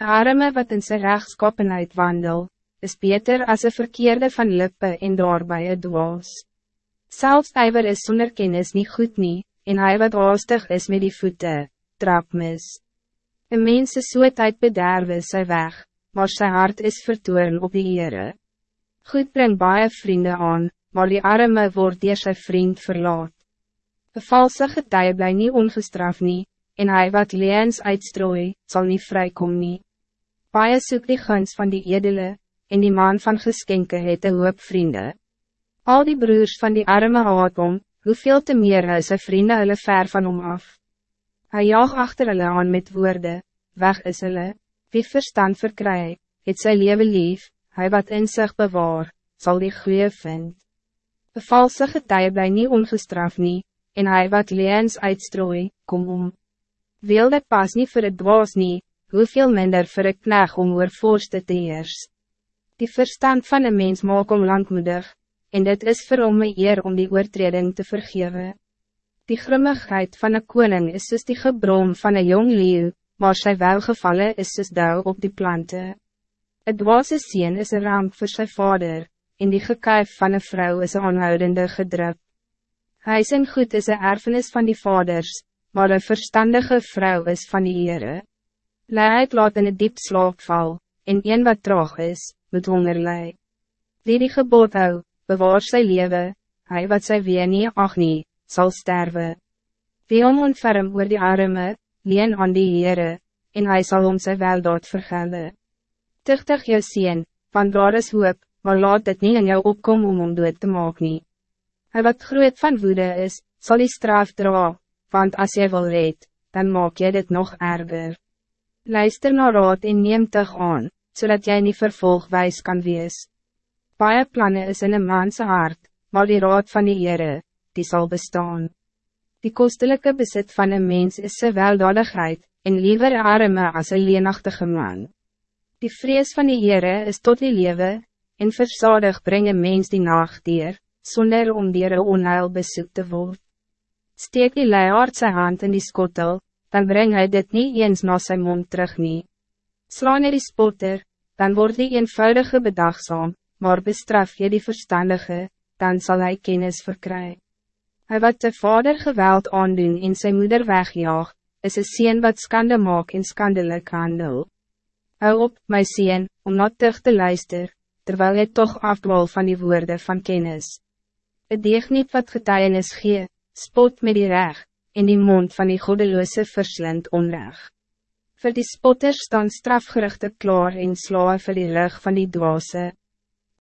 Een arme wat in zijn rechtskoppenheid wandel, is beter als een verkeerde van lippe en daarbij het dwaas. Zelfs ijver is zonder kennis niet goed niet, en hij wat haastig is met die voeten, trap mis. Een mens is so tijd bederwe sy weg, maar zijn hart is vertoorn op die Heere. Goed bring baie vrienden aan, maar die arme word dier sy vriend verlaat. Een valse getuie bly nie ongestraf nie, en hij wat leens uitstrooi, zal niet vrijkomen. nie. Baie soek die guns van die edele, en die man van geskenke het een hoop vrienden. Al die broers van die arme haat om, hoeveel te meer hy sy vriende hulle ver van hom af. Hij jaag achter hulle aan met woorden, weg is hulle, wie verstand verkry, het sy leven lief, hij wat in zich bewaar, zal die goeie vind. Een valse getuie bly nie ongestraf nie, en hij wat leens uitstrooi, kom om. Wil dit pas niet voor het dwaas nie, hoeveel minder voor het knag om oor voorste te heers. Die verstand van een mens maak om langmoedig, en dit is vir hom een eer om die oortreding te vergeven. Die grimmigheid van een koning is soos die gebrom van een jong leeuw, maar sy welgevallen is soos dauw op die planten. Het dwaase sien is een ramp voor zijn vader, en die gekuif van een vrouw is een aanhoudende gedrup. Huis en goed is een erfenis van die vaders, maar een verstandige vrouw is van die Heere. Leid laat in een diep slaap val, en een wat traag is, moet honger lei. Wie die gebod hou, bewaar sy lewe, hy wat sy wee nie ag nie, sal sterwe. Wie om ontferm oor die arme, leen aan die Heere, en hy sal om sy weldaad vergelde. Tuchtig jou sien, want daar is hoop, maar laat dit niet in jou opkom om om dood te maak nie. Hy wat groot van woede is, zal die straf dra, want als jy wil red, dan maak jy dit nog erger. Luister naar raad en neem tig aan, zodat jij niet vervolgwijs kan wees. Baie plannen is in een manse hart, maar die raad van die Heere, die zal bestaan. Die kostelijke bezit van een mens is zijn weldadigheid, en liever arme als een leenachtige man. Die vrees van die Heere is tot die lewe, en verzadig brengen mens die nacht dier, zonder om dier een onheil bezoek te worden. Steek die leiaard sy hand in die skottel, dan breng hij dit niet eens na sy mond terug nie. Slaan die spotter, dan wordt die eenvoudige bedagzaam, maar bestraf je die verstandige, dan zal hij kennis verkrijgen. Hij wat de vader geweld aandoen in zijn moeder wegjaag, is een sien wat skande maak en skandelijk handel. Hou op, my sien, om not terug te luister, terwijl hij toch afdwal van die woorden van kennis. Het deeg niet wat getuienis gee, spot met die reg, en die mond van die goddeloze verslind onreg. Voor die spotters staan strafgerichte klaar en slaan vir die rug van die dwaase.